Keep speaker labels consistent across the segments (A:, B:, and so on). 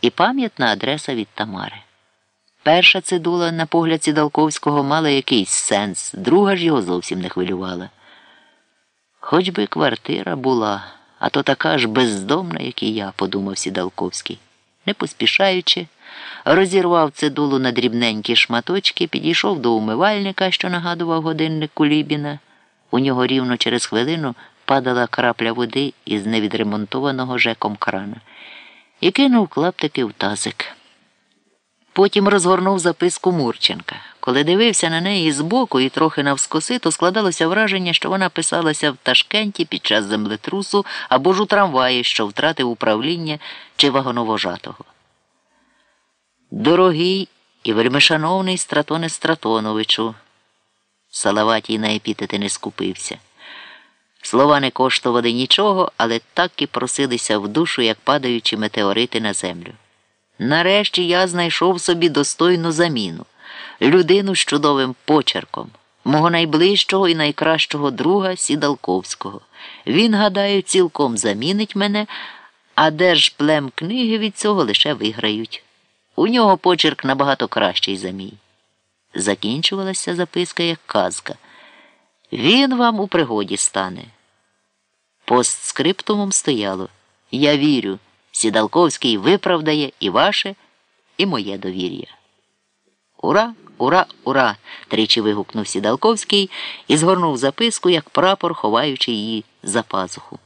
A: і пам'ятна адреса від Тамари. Перша цидула, на погляд Сідалковського, мала якийсь сенс, друга ж його зовсім не хвилювала. Хоч би квартира була, а то така ж бездомна, як і я, подумав Сідалковський. Не поспішаючи, розірвав цидулу на дрібненькі шматочки, підійшов до умивальника, що нагадував годинник Кулібіна. У нього рівно через хвилину падала крапля води із невідремонтованого жеком крана і кинув клаптики в тазик. Потім розгорнув записку Мурченка. Коли дивився на неї збоку і трохи навскоси, то складалося враження, що вона писалася в Ташкенті під час землетрусу або ж у трамваї, що втратив управління чи вагоновожатого. Дорогий і вельмишановний Стратоне Стратоновичу. Салаватій на епітети не скупився. Слова не коштували нічого, але так і просилися в душу, як падаючі метеорити на землю. Нарешті я знайшов собі достойну заміну, людину з чудовим почерком, мого найближчого і найкращого друга Сідалковського. Він, гадаю, цілком замінить мене, а держплем книги від цього лише виграють. У нього почерк набагато кращий за мій. Закінчувалася записка як казка. Він вам у пригоді стане. Постскриптумом стояло Я вірю, Сідалковський виправдає і ваше, і моє довір'я. Ура, ура, ура! тричі вигукнув Сідалковський і згорнув записку, як прапор, ховаючи її за пазуху.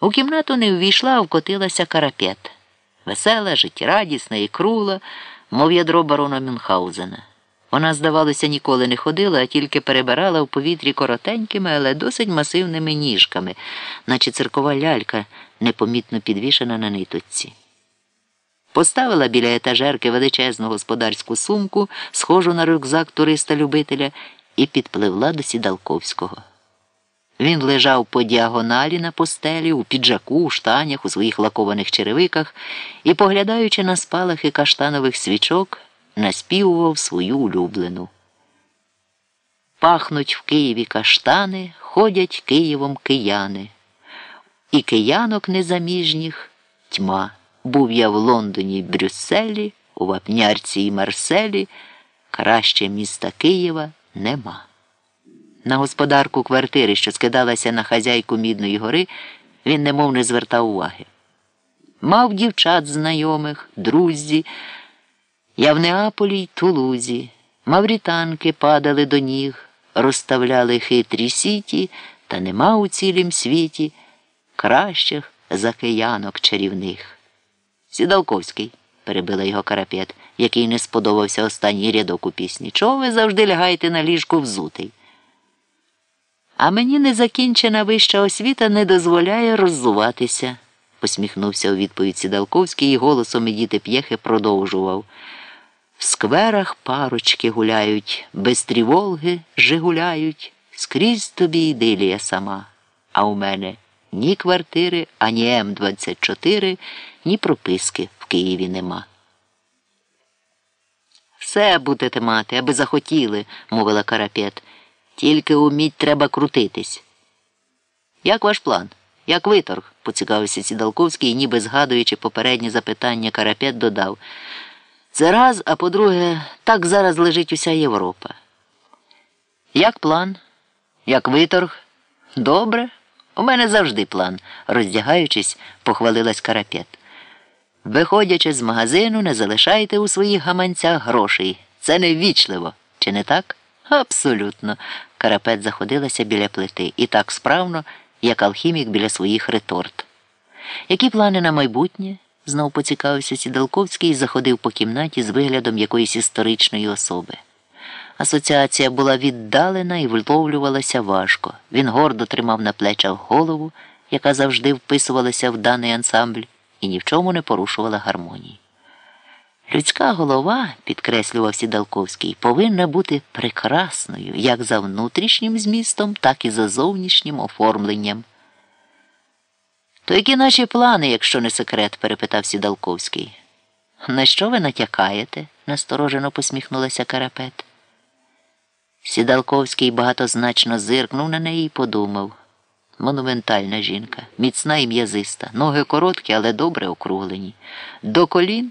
A: У кімнату не ввійшла, а вкотилася карапет. Весела, життєрадісна і кругла, мов ядро барона Мюнхгаузена. Вона, здавалося, ніколи не ходила, а тільки перебирала в повітрі коротенькими, але досить масивними ніжками, наче циркова лялька, непомітно підвішена на ниточці. Поставила біля етажерки величезну господарську сумку, схожу на рюкзак туриста-любителя, і підпливла до Сідалковського. Він лежав по діагоналі на постелі, у піджаку, у штанях, у своїх лакованих черевиках і, поглядаючи на спалахи каштанових свічок, наспівував свою улюблену. Пахнуть в Києві каштани, ходять Києвом кияни. І киянок незаміжніх тьма. Був я в Лондоні й Брюсселі, у Вапнярці і Марселі, краще міста Києва нема. На господарку квартири, що скидалася на хазяйку Мідної гори, він немов не звертав уваги. Мав дівчат знайомих, друзі. Я в Неаполі й Тулузі, маврітанки падали до ніг, розставляли хитрі сіті, та нема у цілім світі кращих за киянок чарівних. Сідалковський, перебила його карапет, який не сподобався останній рядок у пісні. Чого ви завжди лягаєте на ліжку взутий? А мені незакінчена вища освіта не дозволяє роззуватися, посміхнувся у відповідь Сідалковський і голосом Едіти П'єхи продовжував. В скверах парочки гуляють, без тріволги жигуляють, скрізь тобі ідилія сама. А у мене ні квартири, ані М24, ні прописки в Києві нема. Все будете мати, аби захотіли, мовила карапет. Тільки уміть треба крутитись. Як ваш план? Як виторг? поцікавився Сідалковський ніби згадуючи попереднє запитання, карапет додав. Це раз, а по-друге, так зараз лежить уся Європа. Як план? Як виторг? Добре. У мене завжди план, роздягаючись, похвалилась карапет. Виходячи з магазину, не залишайте у своїх гаманцях грошей. Це неввічливо, чи не так? Абсолютно. Карапет заходилася біля плити і так справно, як алхімік біля своїх реторт. Які плани на майбутнє? Знов поцікавився Сідалковський і заходив по кімнаті з виглядом якоїсь історичної особи. Асоціація була віддалена і вловлювалася важко. Він гордо тримав на плечах голову, яка завжди вписувалася в даний ансамбль, і ні в чому не порушувала гармонії. Людська голова, підкреслював Сідалковський, повинна бути прекрасною як за внутрішнім змістом, так і за зовнішнім оформленням. То які наші плани, якщо не секрет? перепитав Сідалковський. На що ви натякаєте? насторожено посміхнулася карапет. Сідалковський багатозначно зиркнув на неї і подумав. монументальна жінка, міцна і м'язиста, ноги короткі, але добре округлені. До колін